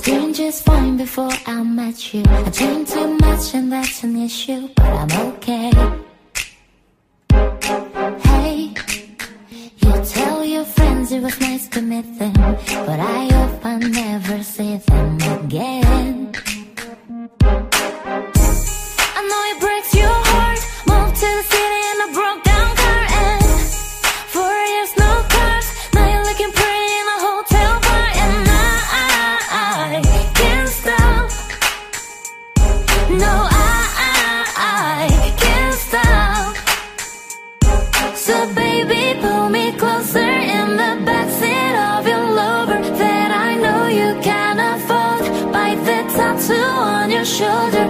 doing just fine before I met you. I drink too much and that's an issue, but I'm okay. Hey, you tell your friends it was nice to meet them, but I hope I never see them closer in the backseat of your Lover that I know you can afford. Bite the tattoo on your shoulder,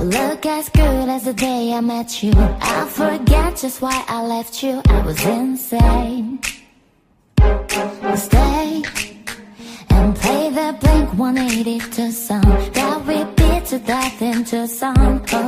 look as good as the day I met you. I forget just why I left you. I was insane. Stay and play the Blink 182 song that we beat to death into song. Okay.